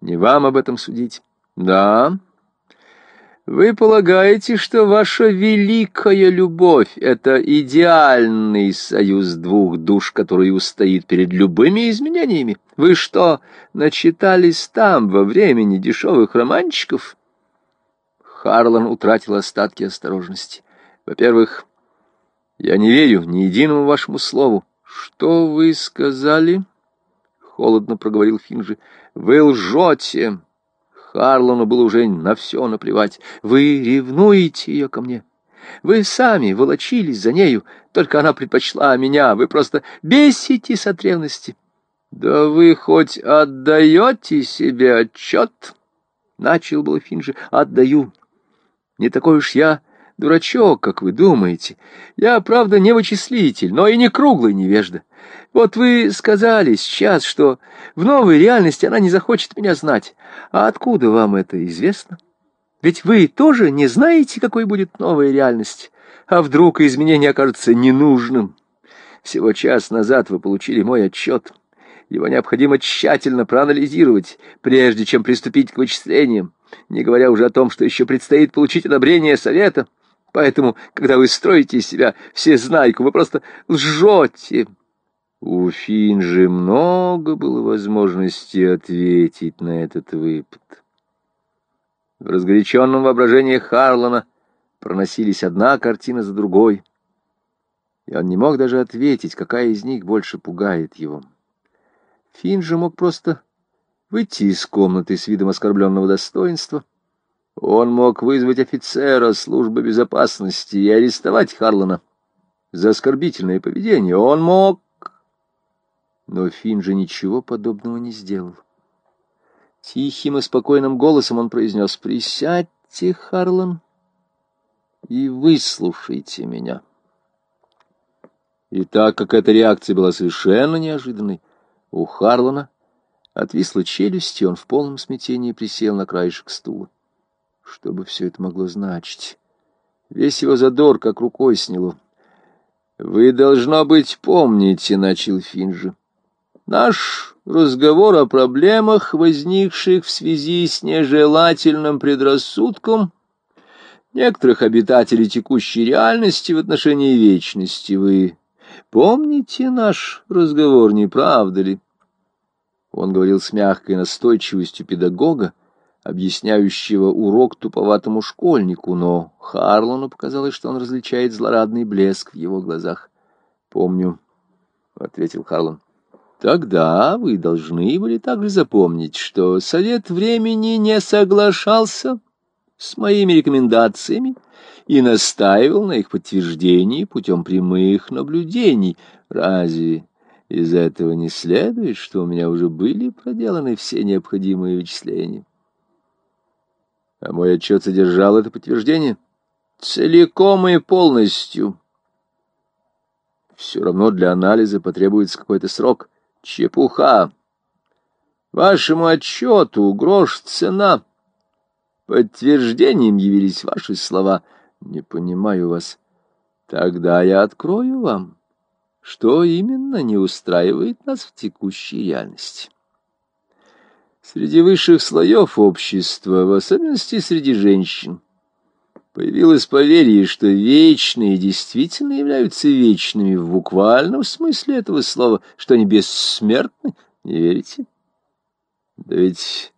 Не вам об этом судить. Да. Вы полагаете, что ваша великая любовь — это идеальный союз двух душ, который устоит перед любыми изменениями? Вы что, начитались там во времени дешевых романчиков? Харлан утратил остатки осторожности. Во-первых, я не верю ни единому вашему слову. Что вы сказали? Холодно проговорил Финджи. Вы лжете. Харлану было уже на все наплевать. Вы ревнуете ее ко мне. Вы сами волочились за нею, только она предпочла меня. Вы просто беситесь от ревности. Да вы хоть отдаете себе отчет? Начал был Финджи. Отдаю. Не такой уж я дурачок, как вы думаете. Я, правда, не вычислитель, но и не круглый невежда. Вот вы сказали сейчас, что в новой реальности она не захочет меня знать. А откуда вам это известно? Ведь вы тоже не знаете, какой будет новая реальность. А вдруг изменение окажется ненужным? Всего час назад вы получили мой отчет. Его необходимо тщательно проанализировать, прежде чем приступить к вычислениям не говоря уже о том, что еще предстоит получить одобрение совета. Поэтому, когда вы строите из себя всезнайку, вы просто лжете. У Финжи много было возможностей ответить на этот выпад. В разгоряченном воображении Харлана проносились одна картина за другой, и он не мог даже ответить, какая из них больше пугает его. Финжи мог просто выйти из комнаты с видом оскорбленного достоинства. Он мог вызвать офицера службы безопасности и арестовать Харлана за оскорбительное поведение. Он мог... Но Финн же ничего подобного не сделал. Тихим и спокойным голосом он произнес «Присядьте, Харлан, и выслушайте меня». И так как эта реакция была совершенно неожиданной, у Харлана Отвисла челюсть, и он в полном смятении присел на краешек стула. Что бы все это могло значить? Весь его задор как рукой сняло. «Вы, должно быть, помните», — начал Финджи. «Наш разговор о проблемах, возникших в связи с нежелательным предрассудком некоторых обитателей текущей реальности в отношении вечности. Вы помните наш разговор, не правда ли?» Он говорил с мягкой настойчивостью педагога, объясняющего урок туповатому школьнику, но Харлону показалось, что он различает злорадный блеск в его глазах. «Помню», — ответил Харлон. «Тогда вы должны были также запомнить, что Совет Времени не соглашался с моими рекомендациями и настаивал на их подтверждении путем прямых наблюдений. Разве из этого не следует, что у меня уже были проделаны все необходимые вычисления. А мой отчет содержал это подтверждение целиком и полностью. Все равно для анализа потребуется какой-то срок. Чепуха. Вашему отчету грош цена. Подтверждением явились ваши слова. Не понимаю вас. Тогда я открою вам что именно не устраивает нас в текущей реальности. Среди высших слоев общества, в особенности среди женщин, появилось поверье, что вечные действительно являются вечными в буквальном смысле этого слова, что они бессмертны. Не верите? Да ведь